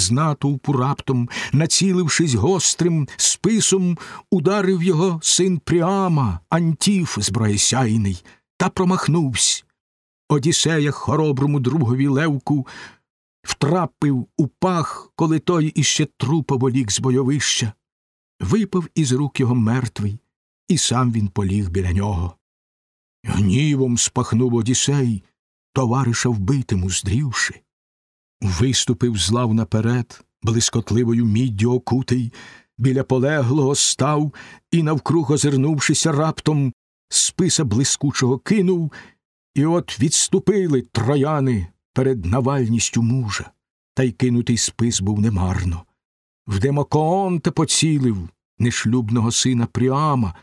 з натовпу раптом, націлившись гострим списом, ударив його син Пріама, Антіф зброєсяйний, та промахнувся. Одіссея хороброму другові левку втрапив у пах, коли той іще трупа волік з бойовища. Випав із рук його мертвий, і сам він поліг біля нього. Гнівом спахнув Одісей, товариша вбитим уздрівши. Виступив з лав наперед, блискотливою міддю окутий, біля полеглого став і, навкруг озирнувшися раптом, списа блискучого кинув, і от відступили трояни перед навальністю мужа, та й кинутий спис був немарно. В Демокоонта поцілив нешлюбного сина Пріама,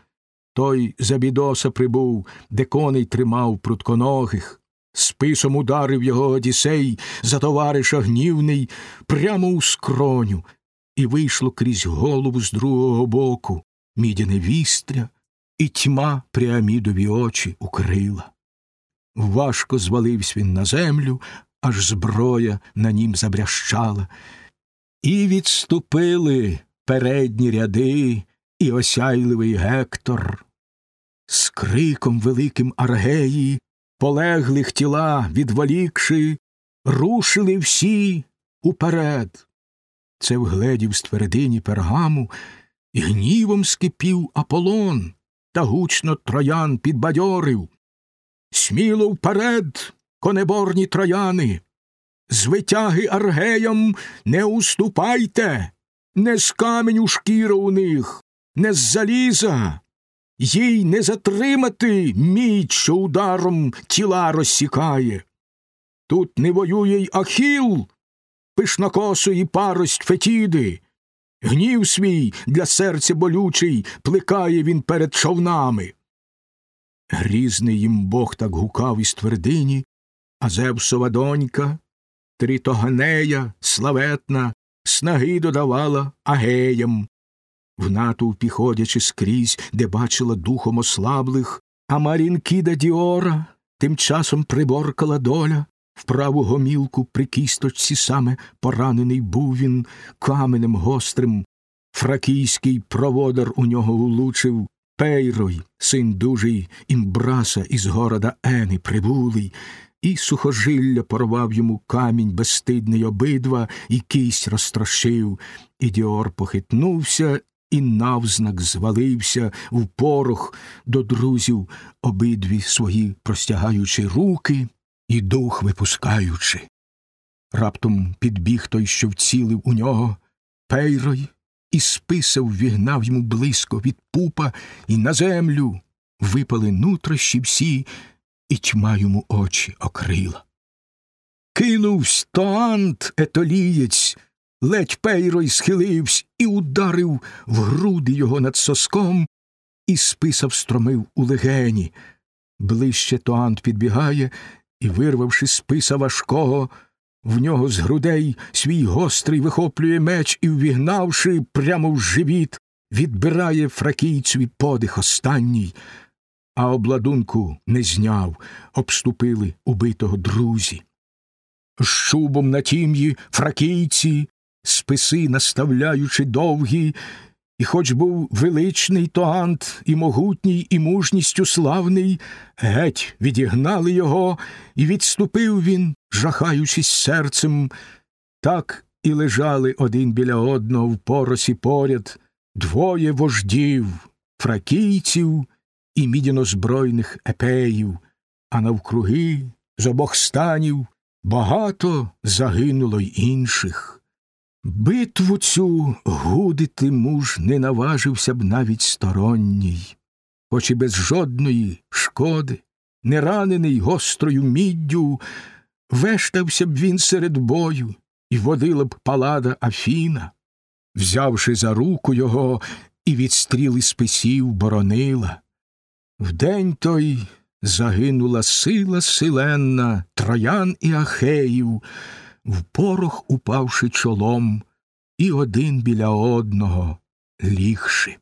той за бідоса прибув, де коней тримав прутконогих. Списом ударив його Одісей за товариша гнівний прямо у скроню, і вийшло крізь голову з другого боку мідяне вістря, і тьма Пріамідові очі укрила. Важко звалився він на землю, аж зброя на нім забрящала. І відступили передні ряди, і осяйливий Гектор. З криком великим аргеї, полеглих тіла відволікши, рушили всі уперед. Це вгледів з твердині пергаму, і гнівом скипів Аполлон, та гучно троян підбадьорив. Сміло вперед, конеборні трояни, з витяги аргеям не уступайте, не з каменю шкіра у них, не з заліза, їй не затримати мідь, що ударом тіла розсікає. Тут не воює й Ахіл, пишнокосої парость Фетіди. Гнів свій для серця болючий плекає він перед човнами. Грізний їм бог так гукав із твердині, а Зевсова донька, Тритоганея, славетна, снаги додавала агеям. В натовпі ходячи скрізь, де бачила духом ослаблих, а Марінкіда Діора тим часом приборкала доля, в праву гомілку при кісточці саме поранений був він каменем гострим. Фракійський проводар у нього улучив, Пейрой, син дужий імбраса із города Ени прибулий, і сухожилля порвав йому камінь безстидний обидва, і кість розтрощив, і Діор похитнувся і навзнак звалився в порох до друзів, обидві свої простягаючи руки і дух випускаючи. Раптом підбіг той, що вцілив у нього, Пейрой, і списа увігнав йому близько від пупа, і на землю випали нутрощі всі, і тьма йому очі окрила. Кинувсь тоант етолієць, ледь пейрой схиливсь і ударив в груди його над соском, і списа встромив у легені. Ближче тоант підбігає і, вирвавши списа важкого, в нього з грудей свій гострий вихоплює меч і, ввігнавши прямо в живіт, відбирає фракійцеві подих останній, а обладунку не зняв, обступили убитого друзі. З Щубом на тім'ї фракійці, списи наставляючи довгі, і хоч був величний тоант, і могутній, і мужністю славний, геть відігнали його, і відступив він, жахаючись серцем, так і лежали один біля одного в поросі поряд двоє вождів, фракійців і мідянозбройних епеїв, а навкруги з обох станів багато загинуло й інших. Битву цю гудити муж не наважився б навіть сторонній, хоч і без жодної шкоди, не ранений гострою міддю, вештався б він серед бою і водила б палада Афіна, взявши за руку його і від стріли списів боронила. Вдень той загинула сила силенна троян і ахеїв в порох упавши чолом, і один біля одного лігши.